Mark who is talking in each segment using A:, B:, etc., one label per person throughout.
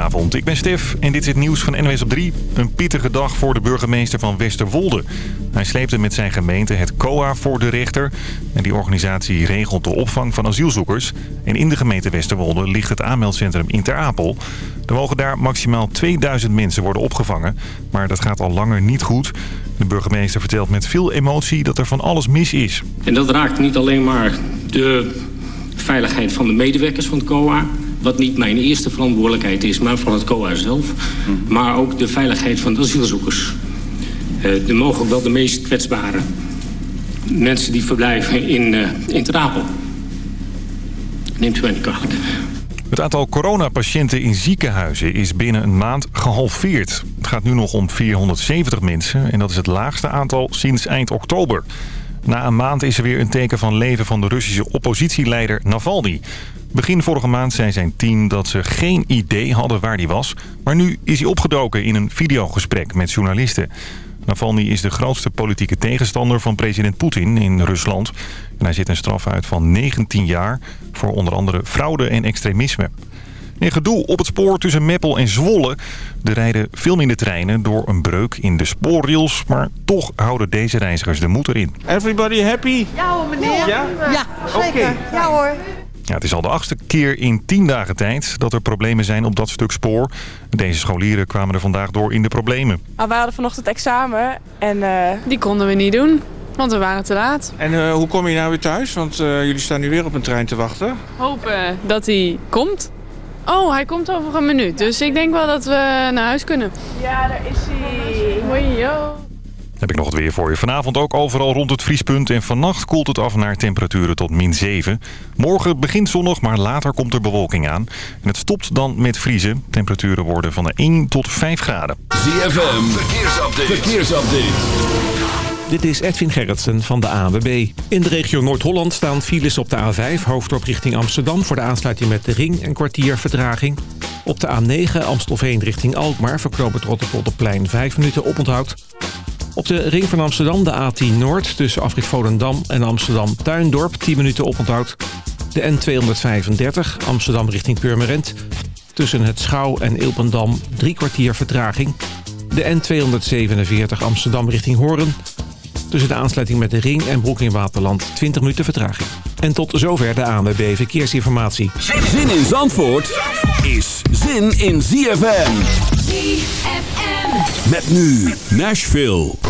A: Goedenavond, ik ben Stef en dit is het nieuws van NWS op 3. Een pittige dag voor de burgemeester van Westerwolde. Hij sleepte met zijn gemeente het COA voor de rechter. En die organisatie regelt de opvang van asielzoekers. En in de gemeente Westerwolde ligt het aanmeldcentrum in Ter Apel. Er mogen daar maximaal 2000 mensen worden opgevangen. Maar dat gaat al langer niet goed. De burgemeester vertelt met veel emotie dat er van alles mis is.
B: En dat raakt niet alleen maar de veiligheid van de medewerkers van het COA... wat niet mijn eerste verantwoordelijkheid is, maar van het COA zelf... maar ook de veiligheid van de asielzoekers. Uh, er mogen ook wel de meest kwetsbare mensen die verblijven in, uh, in Trapel. Neemt u mij niet kwalijk.
A: Het aantal coronapatiënten in ziekenhuizen is binnen een maand gehalveerd. Het gaat nu nog om 470 mensen en dat is het laagste aantal sinds eind oktober. Na een maand is er weer een teken van leven van de Russische oppositieleider Navalny. Begin vorige maand zei zijn team dat ze geen idee hadden waar hij was. Maar nu is hij opgedoken in een videogesprek met journalisten. Navalny is de grootste politieke tegenstander van president Poetin in Rusland. En hij zit een straf uit van 19 jaar voor onder andere fraude en extremisme. In gedoe op het spoor tussen Meppel en Zwolle. Er rijden veel minder treinen door een breuk in de spoorrails. Maar toch houden deze reizigers de moed erin.
C: Everybody happy?
D: Ja hoor meneer.
C: Ja?
D: Ja, zeker. Ja hoor.
A: Ja, het is al de achtste keer in tien dagen tijd dat er problemen zijn op dat stuk spoor. Deze scholieren kwamen er vandaag door in de problemen.
E: Nou, we hadden vanochtend examen en uh, die konden we niet doen. Want we waren te laat.
C: En uh, hoe kom je nou weer thuis? Want uh, jullie staan nu weer op een trein te wachten.
E: Hopen dat hij komt. Oh, hij komt over een minuut. Dus ik denk wel dat we naar huis kunnen. Ja, daar is hij. Hoi, yo.
A: Heb ik nog het weer voor je. Vanavond ook overal rond het vriespunt. En vannacht koelt het af naar temperaturen tot min 7. Morgen begint zonnig, maar later komt er bewolking aan. En het stopt dan met vriezen. Temperaturen worden van de 1 tot 5 graden.
F: ZFM, verkeersupdate. verkeersupdate.
G: Dit is Edwin Gerritsen van de ANWB. In de regio Noord-Holland staan files op de A5, hoofddorp richting Amsterdam... voor de aansluiting met de ring en kwartier vertraging. Op de A9 Amstelveen richting Alkmaar verknoopt het Rotterpolderplein 5 minuten oponthoud. Op de ring van Amsterdam de A10 Noord tussen Afrit Volendam en Amsterdam Tuindorp 10 minuten oponthoud. De N235 Amsterdam richting Purmerend tussen het Schouw en Ilpendam drie kwartier vertraging. De N247 Amsterdam richting Hoorn tussen de aansluiting met de Ring en Broek in Waterland 20 minuten vertraging. En tot zover de ANWB Verkeersinformatie.
F: Zin in Zandvoort is zin in ZFM.
H: ZFM.
F: Met nu Nashville.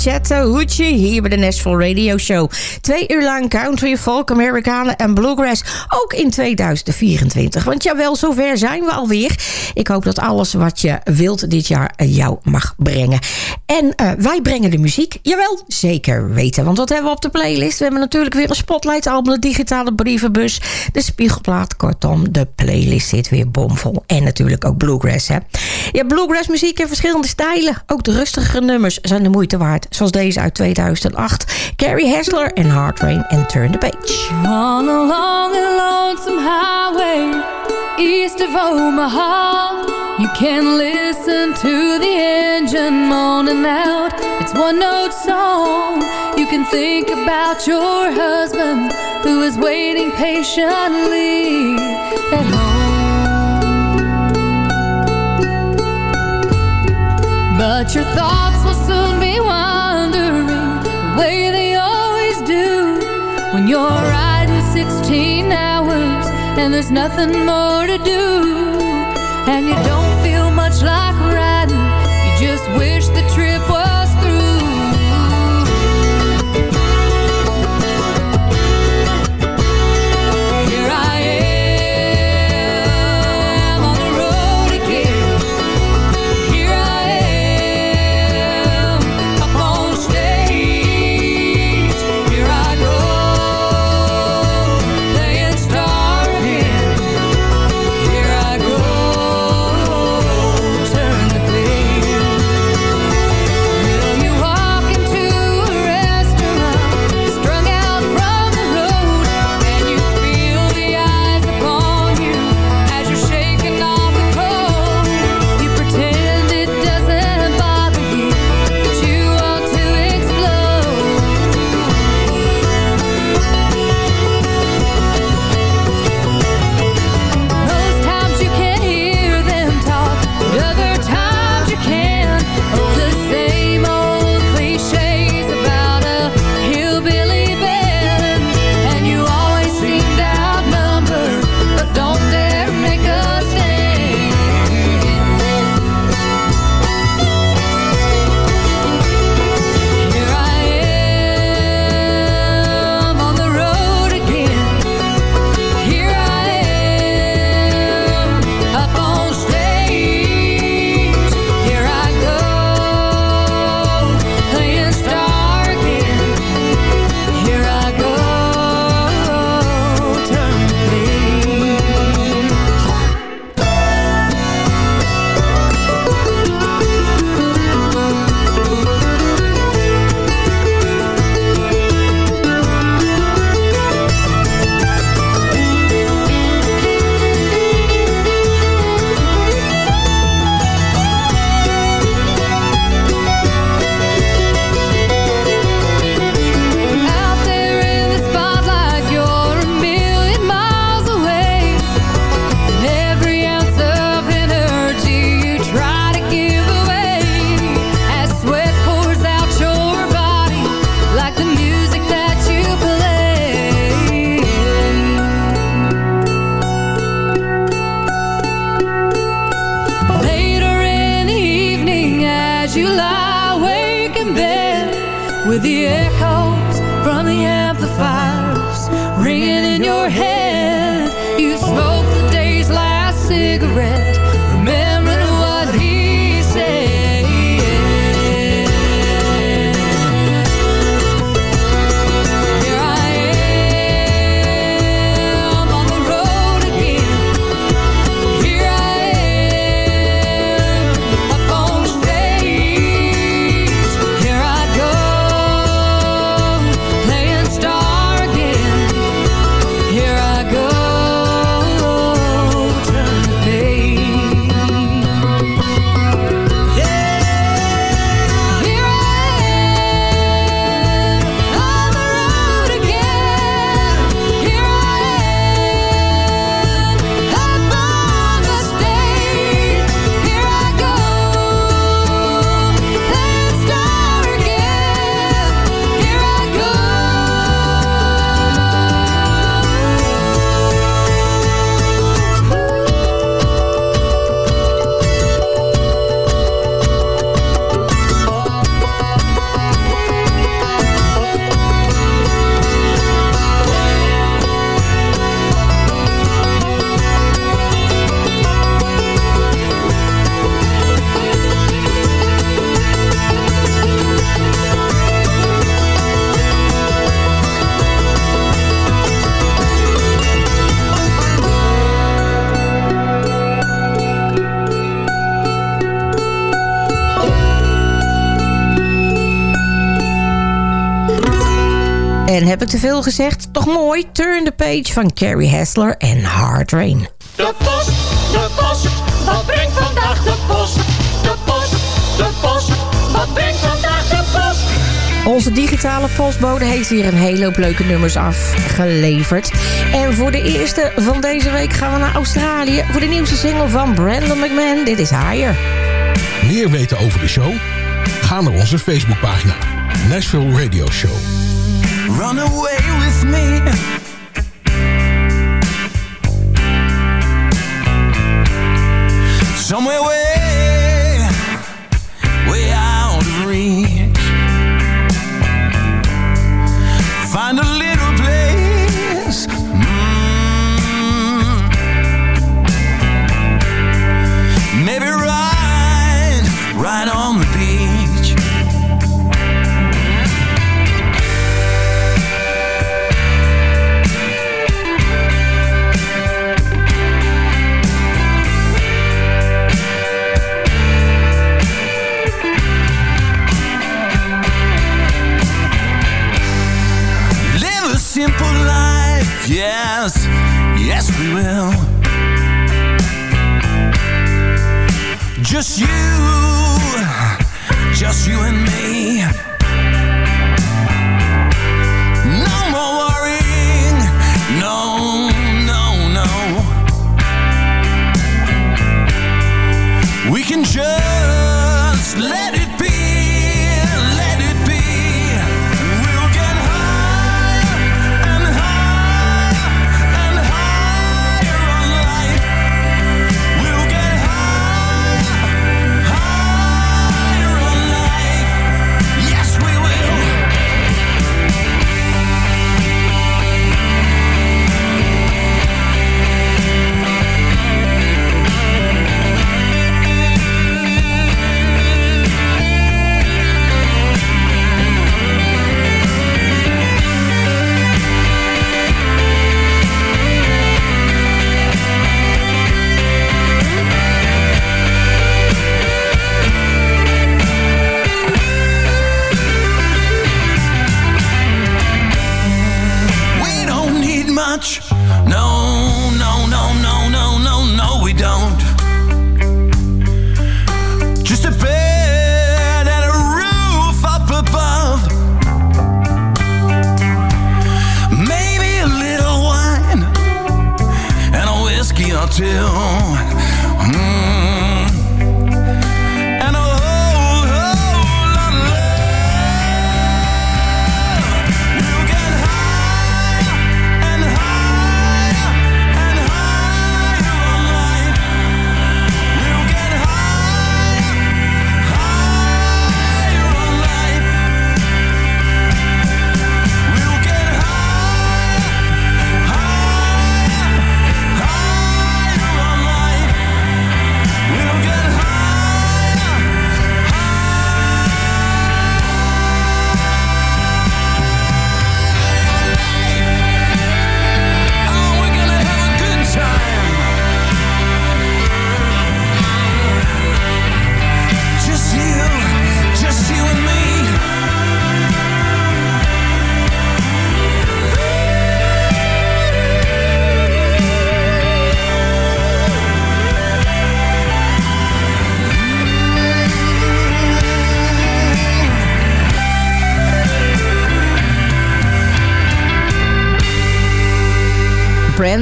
I: projekcie de Chattahoochee hier bij de Nashville Radio Show. Twee uur lang country, folk, Amerikanen en bluegrass. Ook in 2024. Want jawel, zover zijn we alweer. Ik hoop dat alles wat je wilt dit jaar jou mag brengen. En eh, wij brengen de muziek. Jawel, zeker weten. Want wat hebben we op de playlist? We hebben natuurlijk weer een Spotlight album, de digitale brievenbus, de spiegelplaat. Kortom, de playlist zit weer bomvol. En natuurlijk ook bluegrass, hè. Ja, bluegrass muziek in verschillende stijlen. Ook de rustigere nummers zijn de moeite waard. Zoals deze uit 2008. Carrie Hessler en Hard Rain en Turn the Page.
J: On a long and highway east of Omaha, you can listen to the engine moaning out. It's one note song. You can think about your husband who is waiting patiently at home. But your thoughts and there's nothing more to do. And you don't feel much like riding, you just wish the trip
I: ik te veel gezegd? Toch mooi, Turn the Page van Carrie Hessler en Hard Rain.
K: De post, de post, wat brengt vandaag de post? De post, de post, wat brengt vandaag de post?
I: Onze digitale postbode heeft hier een hele hoop leuke nummers afgeleverd. En voor de eerste van deze week gaan we naar Australië... voor de nieuwste single van Brandon McMahon. Dit is Higher.
H: Meer weten over de show? Ga naar onze Facebookpagina. Nashville Radio Show.
L: Run away with me.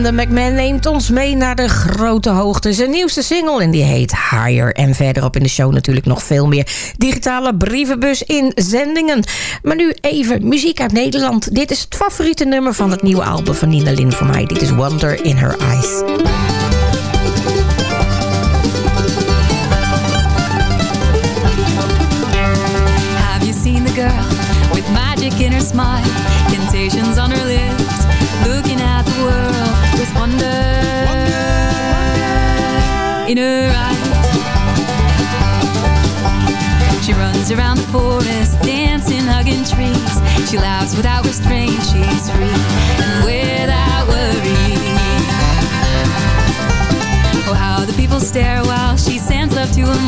I: Brandon McMahon neemt ons mee naar de grote hoogte. Zijn nieuwste single en die heet Higher. En verderop in de show natuurlijk nog veel meer digitale brievenbus inzendingen. Maar nu even muziek uit Nederland. Dit is het favoriete nummer van het nieuwe album van Nina Lin voor mij. Dit is Wonder in Her Eyes.
M: Girl with magic in her smile, temptations on her lips, looking at the world with wonder in her eyes? She runs around the forest, dancing, hugging trees. She laughs without restraint, she's free and without worry. Oh, how the people stare while she love to them.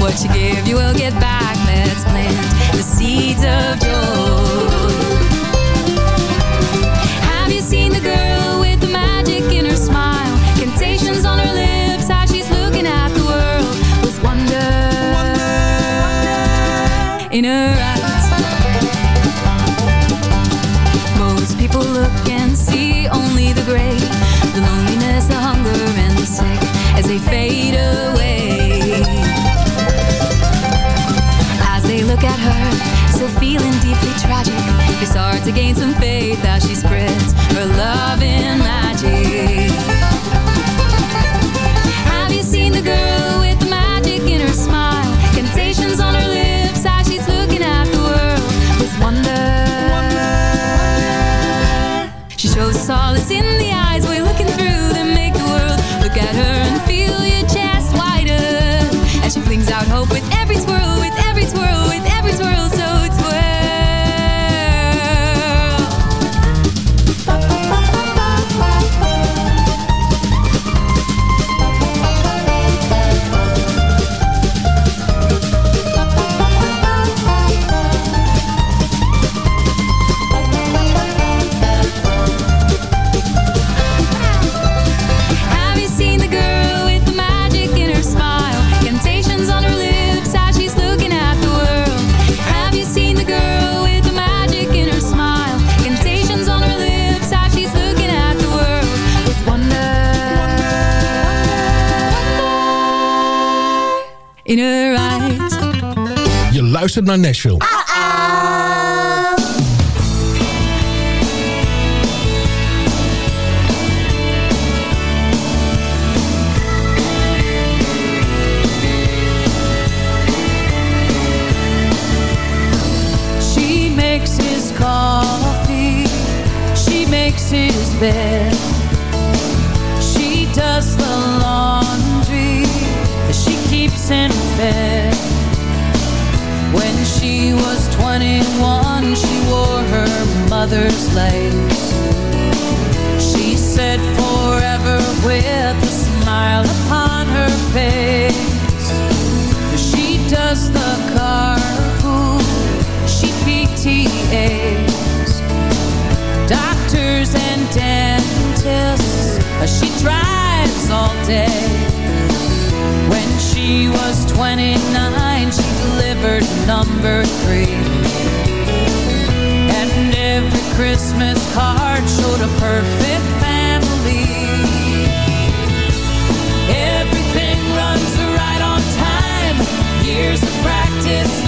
M: What you give, you will get back. Let's plant the seeds of joy. Have you seen the girl with the magic in her smile? Temptations on her lips, how she's looking at the world with wonder in her eyes. Most people look and see only the gray, the loneliness, the hunger, and the sick as they fade away. Look at her, still feeling deeply tragic, it's hard to gain some faith as she spreads her love in magic. Have you seen the girl with the magic in her smile? Temptations on her lips as she's looking at the world with wonder. She shows solace in the eyes we're looking through that make the world look at her and feel your chest wider. As she flings out hope with in her eyes.
N: Je luistert naar Nashville.
H: She makes his coffee. She makes his bed. She does the laundry. She keeps him When she was 21, she wore her mother's lace. She said forever with a smile upon her face. She does the carpool. She PTAs. Doctors and dentists. She drives all day. She was 29, she delivered number three. And every Christmas card showed a perfect family. Everything runs right on time. Years of practice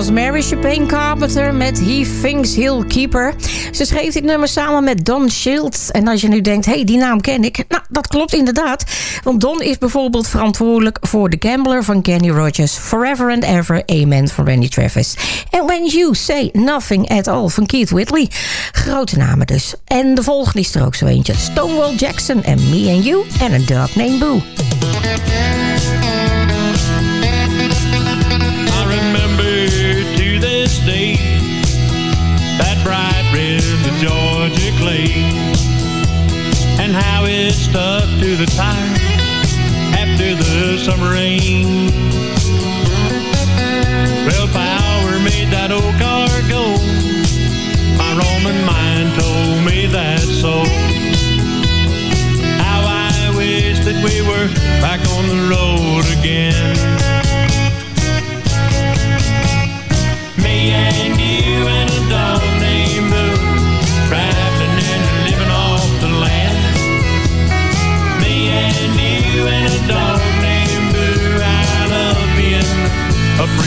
H: was
I: Mary Chapin Carpenter met He Thinks He'll Keep Her. Ze schreef dit nummer samen met Don Schildt. En als je nu denkt, hey, die naam ken ik. Nou, dat klopt inderdaad. Want Don is bijvoorbeeld verantwoordelijk voor The Gambler van Kenny Rogers. Forever and Ever, Amen van Randy Travis. En When You Say Nothing At All van Keith Whitley. Grote namen dus. En de volgende is er ook zo eentje. Stonewall Jackson en Me and You en een Dog Named Boo.
O: It stuck to the tire after the summer rain. Well, power made that old car go. My Roman mind told me that so. How I wish that we were back on the road again.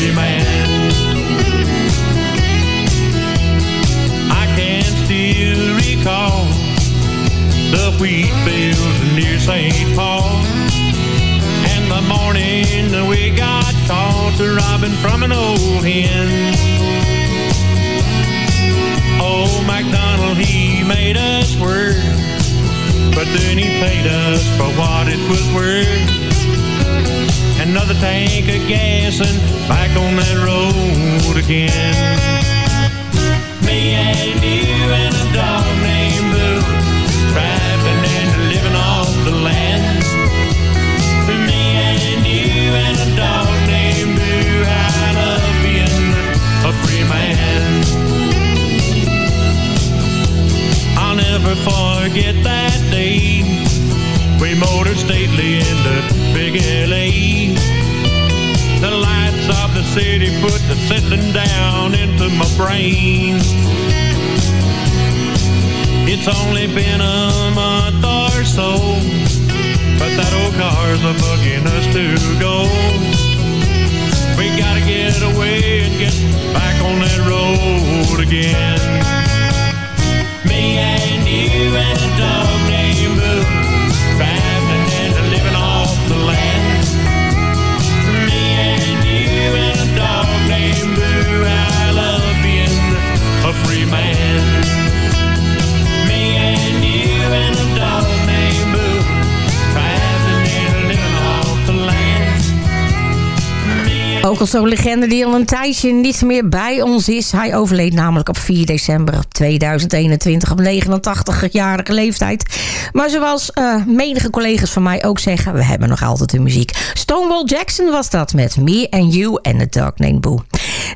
O: A man I can still recall The wheat fields near St. Paul And the morning we got caught robbing from an old hen Oh, MacDonald, he made us work, but then he paid us for what it was worth. Another tank of gas and back on that road again. Me and you and a dog named Boo, traveling and living off the land. Me and you and a dog named Boo, I love being a free man. I'll never forget that day We motored stately into big L.A. The lights of the city put the settling down into my brain. It's only been a month or so But that old car's a bugging us to go. We gotta get away and get back on that road again. Me and you and a dog named Boo A free man. Me and you and a dog
I: Ook al zo'n legende die al een tijdje niet meer bij ons is. Hij overleed namelijk op 4 december 2021 op 89-jarige leeftijd. Maar zoals uh, menige collega's van mij ook zeggen... we hebben nog altijd de muziek. Stonewall Jackson was dat met Me and You en The Dog Named Boo.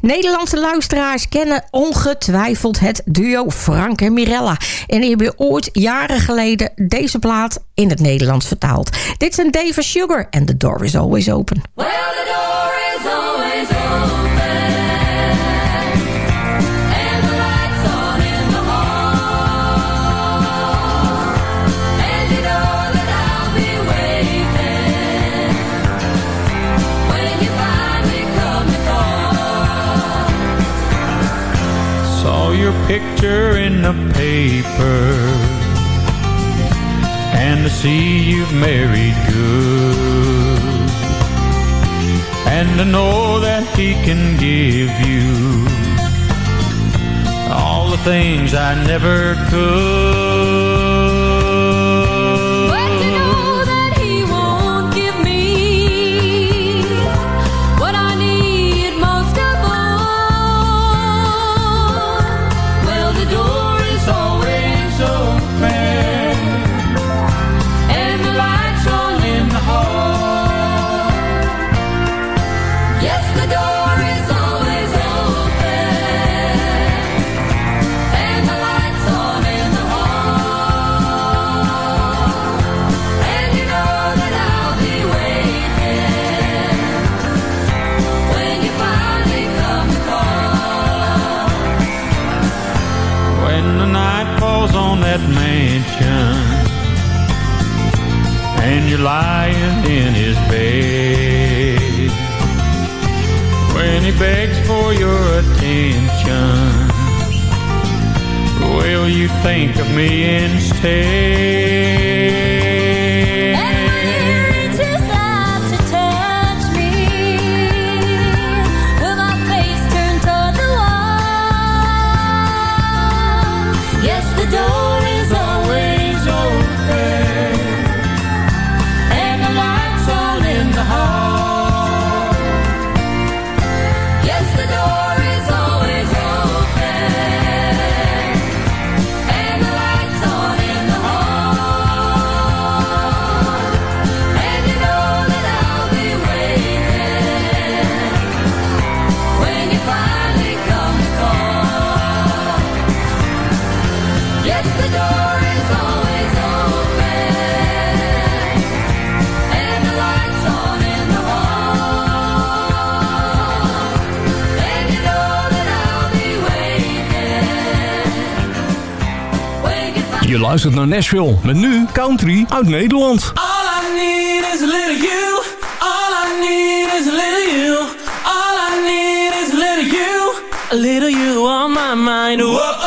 I: Nederlandse luisteraars kennen ongetwijfeld het duo Frank en Mirella. En die hebben ooit jaren geleden deze plaat in het Nederlands vertaald. Dit zijn David Sugar en The Door is Always Open.
J: Well,
O: picture in the paper And to see you've married good And to know that he can give you
H: all the things I never could.
O: That
H: mansion and you're lying in his bed, when he begs for your attention, will you think of me instead?
P: Luistert naar Nashville. Met nu country uit Nederland.
Q: All I need is a little you. All I need is a little you. All I need is a little you. A little you on my mind. Whoa,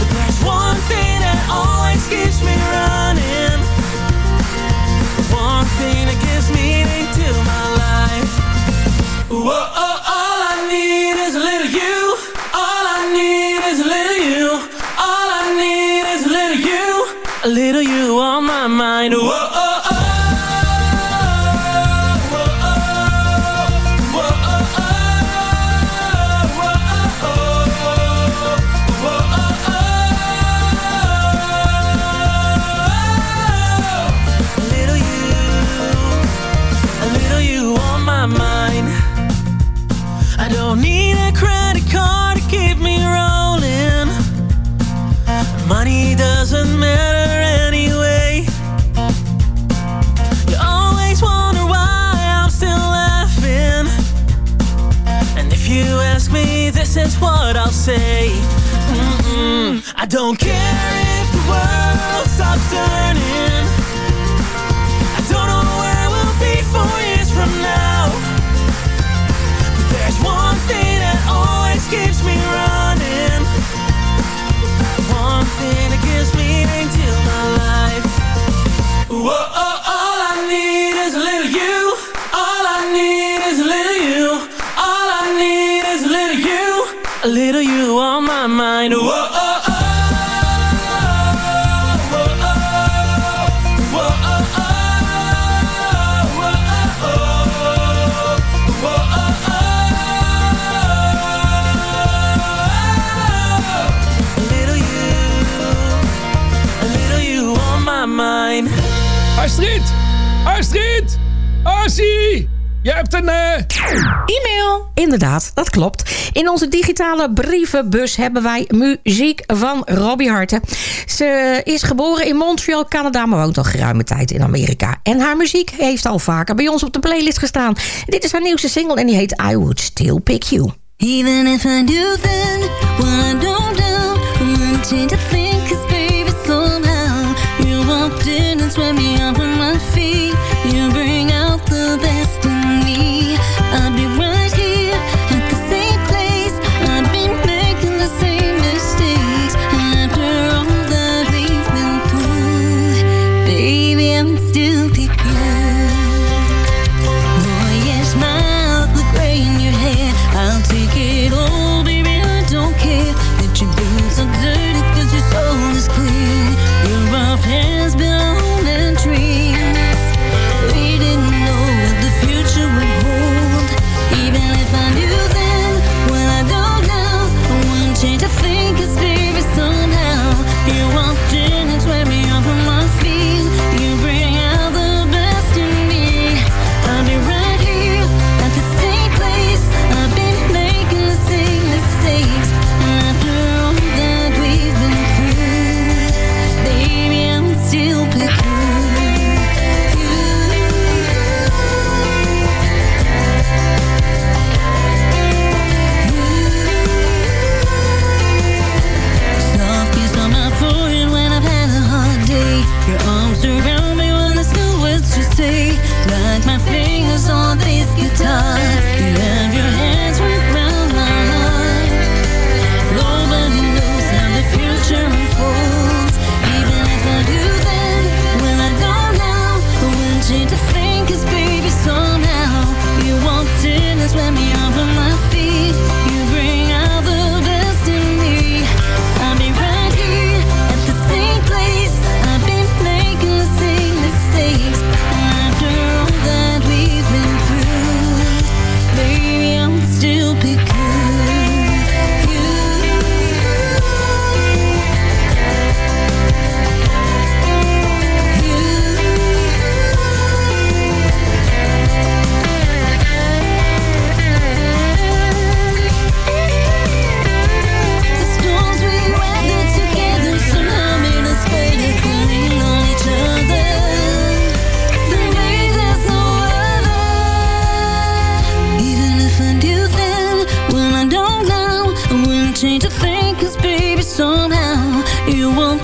Q: But there's one thing that always keeps me running. One thing that gives meaning to my life. Whoa, oh, all I need is a little you. All I need is a little you. All I need is a little you. A little you on my mind. Whoa, oh, what I'll say.
P: Astrid! Astrid! Assie! Je hebt een... Eh,
I: E-mail. Inderdaad, dat klopt. In onze digitale brievenbus hebben wij muziek van Robbie Harten. Ze is geboren in Montreal, Canada, maar woont al geruime tijd in Amerika. En haar muziek heeft al vaker bij ons op de playlist gestaan. Dit is haar nieuwste single en die heet I Would Still Pick You.
J: Even if I do then, what I don't do, I. my fingers on this guitar.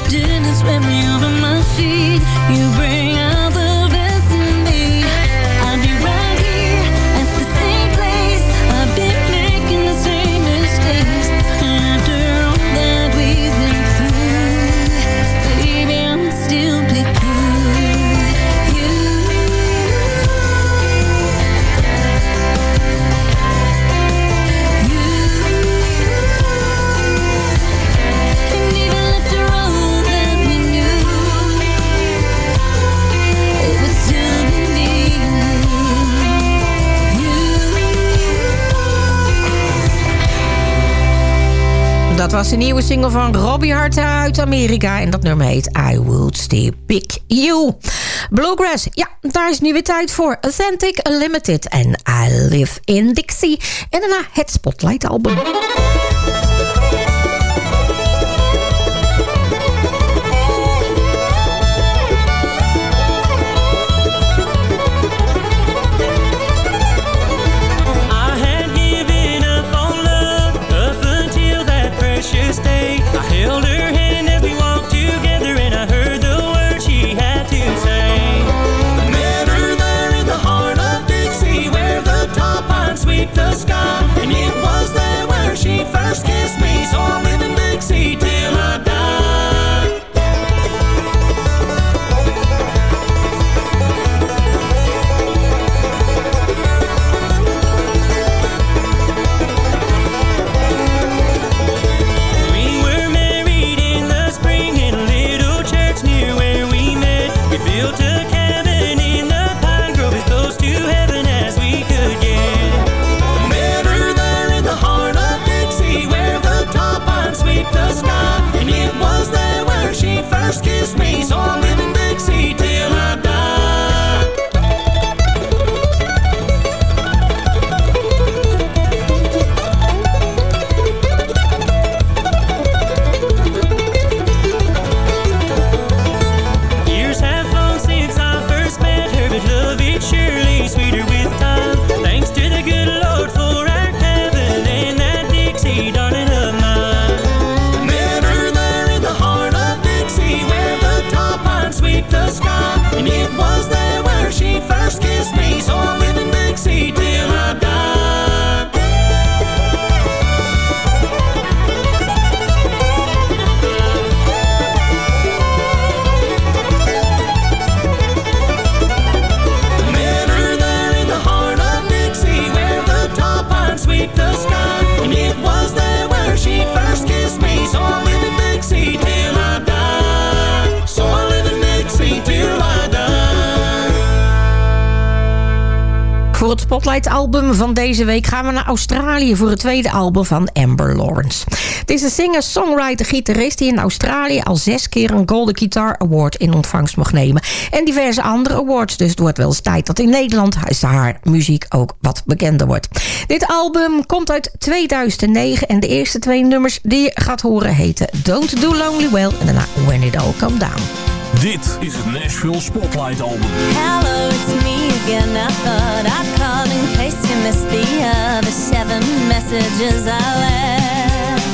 J: distance when you were my feet. You bring
I: was een nieuwe single van Robbie Hart uit Amerika. En dat nummer heet I Would Still Pick You. Bluegrass, ja, daar is nu weer tijd voor. Authentic, Limited en I Live in Dixie. En daarna het Spotlight album. van deze week gaan we naar Australië voor het tweede album van Amber Lawrence. Het is een singer, songwriter, gitarist die in Australië al zes keer een Golden Guitar Award in ontvangst mag nemen. En diverse andere awards, dus het wordt wel eens tijd dat in Nederland haar muziek ook wat bekender wordt. Dit album komt uit 2009 en de eerste twee nummers die je gaat horen heten Don't Do Lonely Well en daarna When It All Comes Down.
F: Dit is het Nashville Spotlight Album.
R: Hello, it's me again. I thought I twice you missed the other seven messages I left.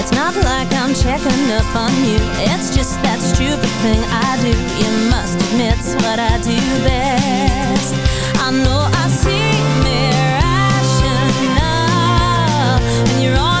R: It's not like I'm checking up on you. It's just that stupid thing I do. You must admit it's what I do best. I know I seem irrational When you're on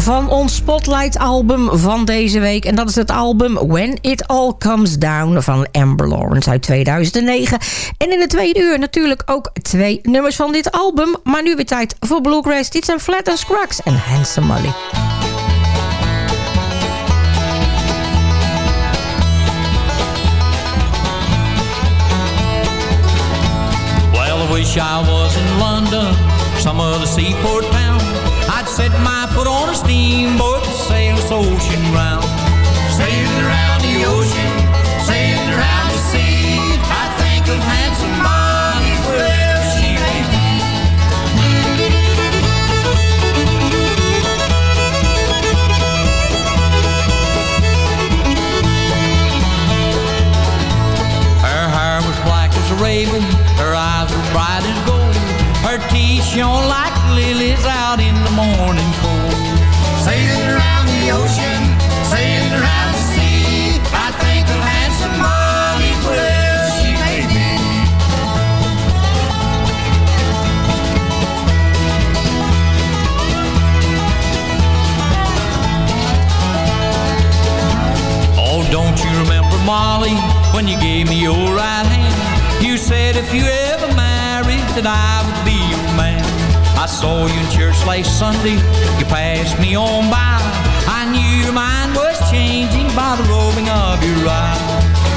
I: van ons Spotlight-album van deze week. En dat is het album When It All Comes Down van Amber Lawrence uit 2009. En in het tweede uur natuurlijk ook twee nummers van dit album. Maar nu weer tijd voor Bluegrass. Dit zijn Flat and Scruggs en Handsome Molly.
S: Well, I wish I was in London, some other seaport town. I'd set my foot on steamboat and sail ocean round. Sailing around the ocean, sailing around the sea. I think of handsome Molly, wherever she may be. Her hair was black as a raven, her eyes were bright as gold. Her teeth shone like lilies out in the morning. Sailing around the ocean, sailing around the sea. I think of handsome Molly, she. Oh, don't you remember Molly when you gave me your right hand? You said if you ever married that I saw you in church last Sunday. You passed me on by. I knew your mind was changing by the roving of your eye.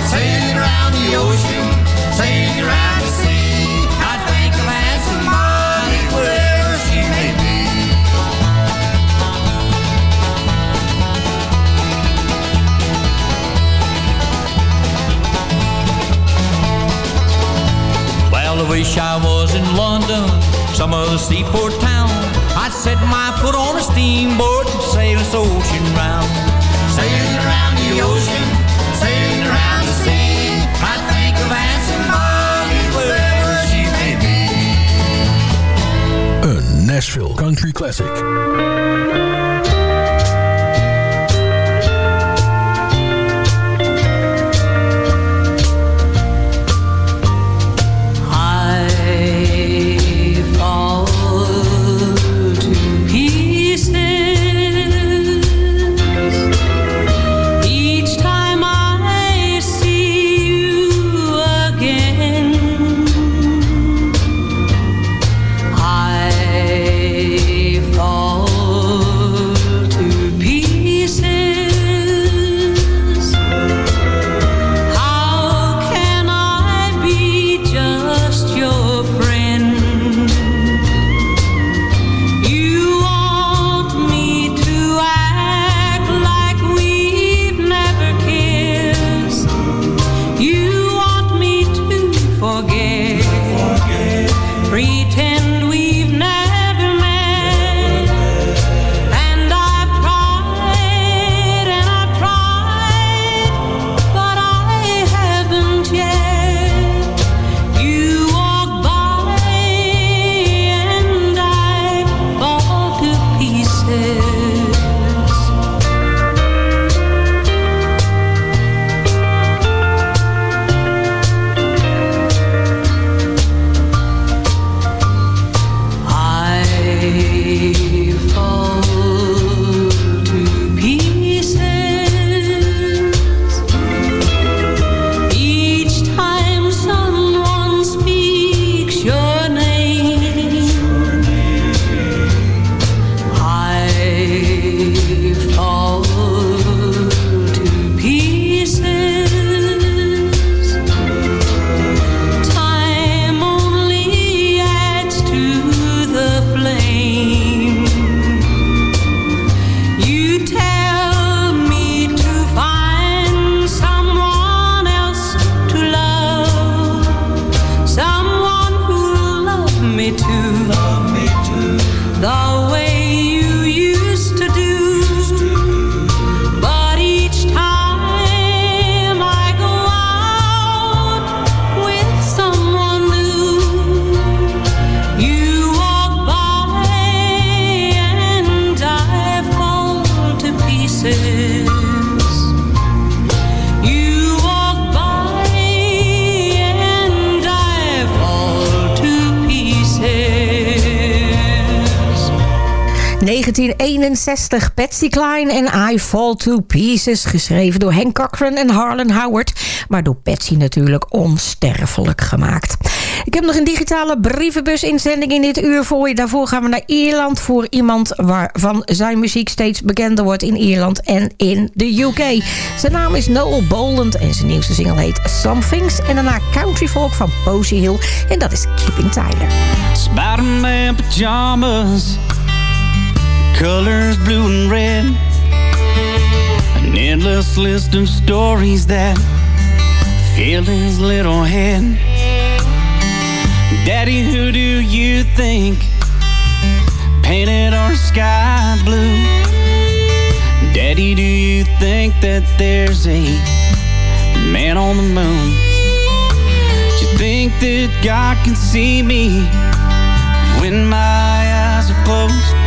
S: Sailing around the ocean, sailing around the sea. I think of handsome Molly, wherever she may be. Well, I wish I was in London, seaport town. I'd set my foot on a steamboat and sail this ocean round. Sailing around the ocean, sailing around the sea. I think of Molly, wherever she may be.
H: Een Nashville Country Classic.
I: 1961. Patsy Cline en I Fall to Pieces. Geschreven door Hank Cochran en Harlan Howard. Maar door Patsy natuurlijk onsterfelijk gemaakt. Ik heb nog een digitale brievenbus-inzending in dit uur voor je. Daarvoor gaan we naar Ierland voor iemand waarvan zijn muziek steeds bekender wordt in Ierland en in de UK. Zijn naam is Noel Boland en zijn nieuwste single heet Some Things. En daarna Country Folk van Posey Hill en dat is Keeping Tyler.
Q: Spider-Man pajamas, colors blue and red. An endless list of stories that fill his little head. Daddy, who do you think painted our sky blue? Daddy, do you think that there's a man on the moon? Do you think that God can see me when my eyes are closed?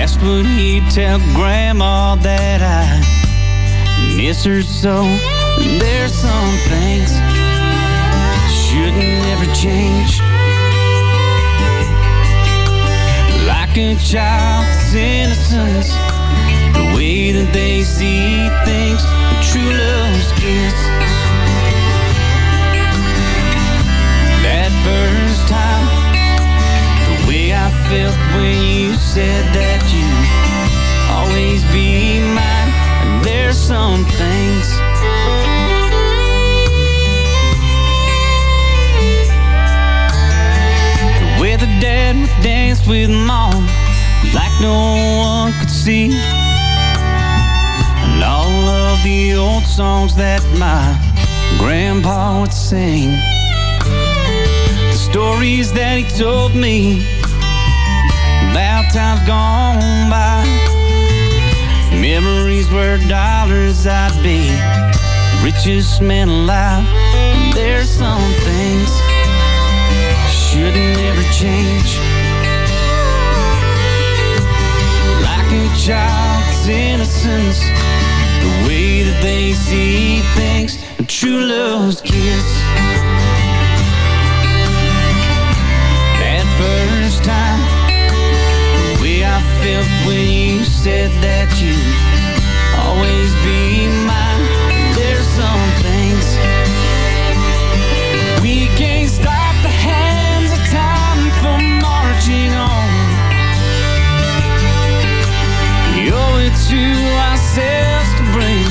Q: Asked, would he tell Grandma that I miss her so? There's some things shouldn't ever change. Like a child's innocence, the way that they see things, true love's kiss. Felt when you said that you always be mine. And there's some things. The way the dad would dance with mom like no one could see. And all of the old songs that my grandpa would sing. The stories that he told me about times gone by. Memories were dollars, I'd be richest man alive. There's some things shouldn't ever change. Like a child's innocence, the way that they see things, a true love's kiss. Felt when you said that you'd always be mine. There's some things we can't stop the hands of time from marching on. To bring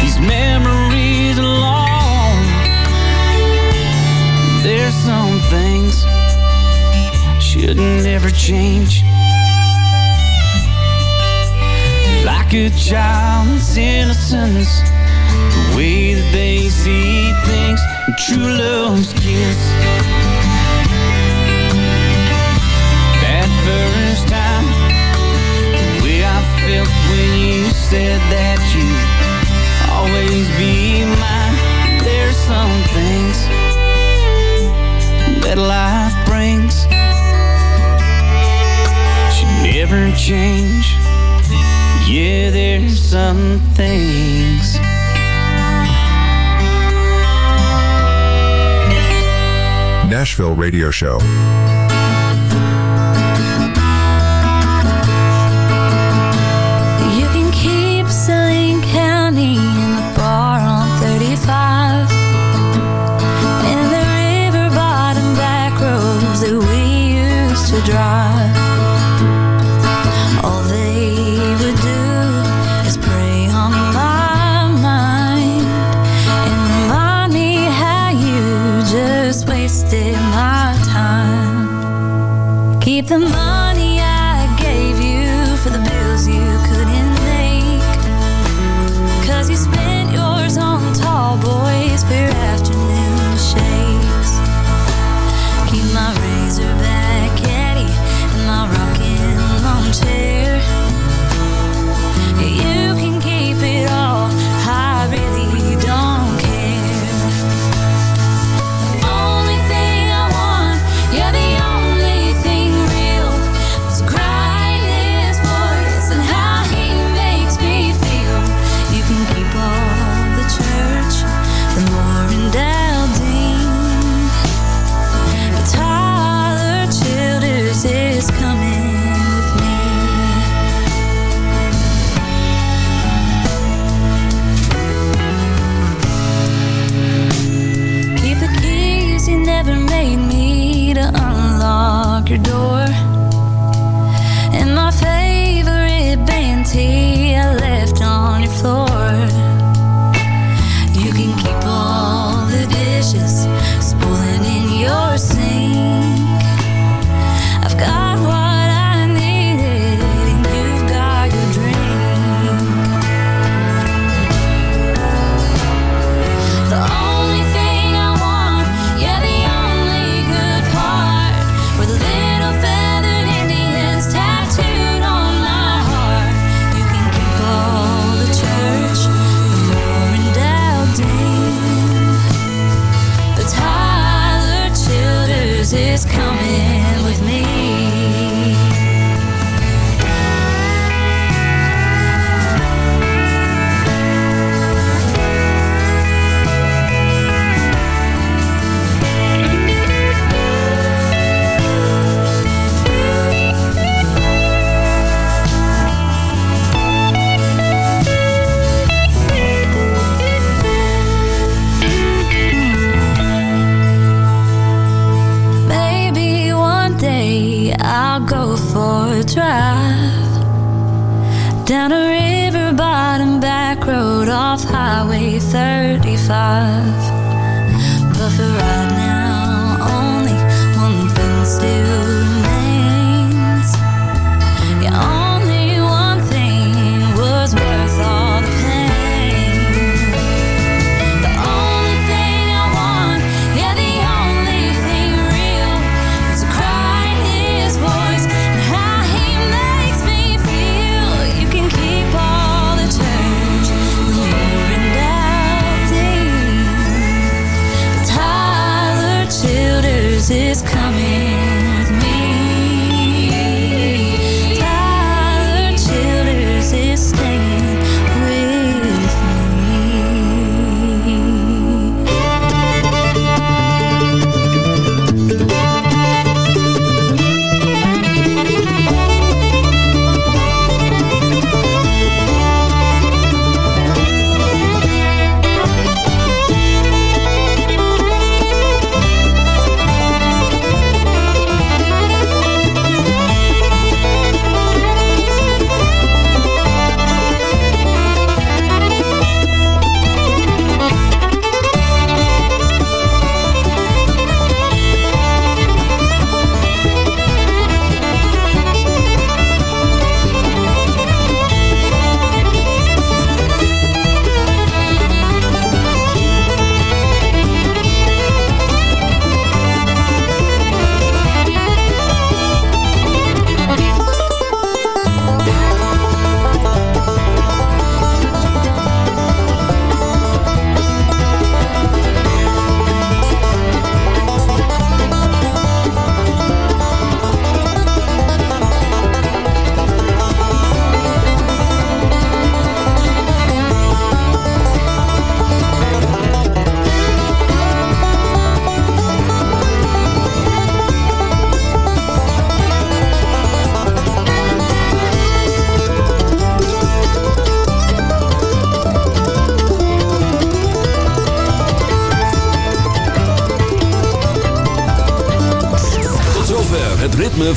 Q: these memories along. There's some things shouldn't ever change. A child's innocence, the way that they see things, true love's kiss. That first time, the way I felt when you said that you always be mine. There's some things that life brings should never change. Yeah, there's some things.
J: Nashville Radio Show.